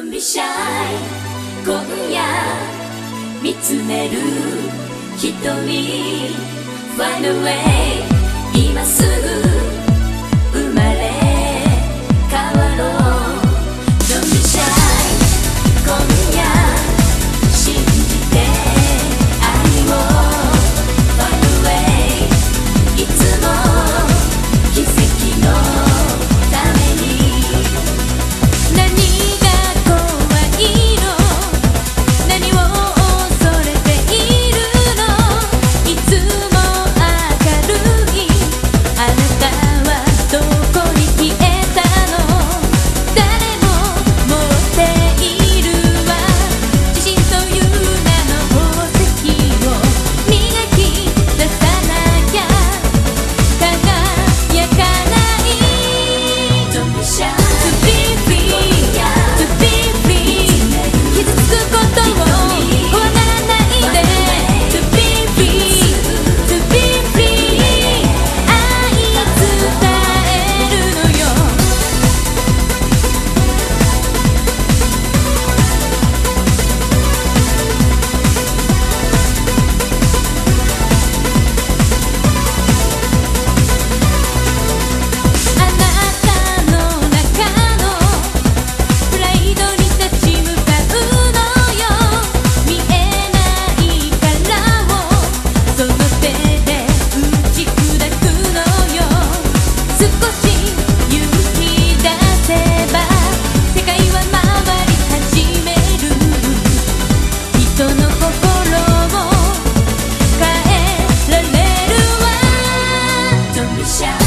Don't be shy 今夜見つめる瞳 Find a way 今すぐ shine.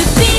To be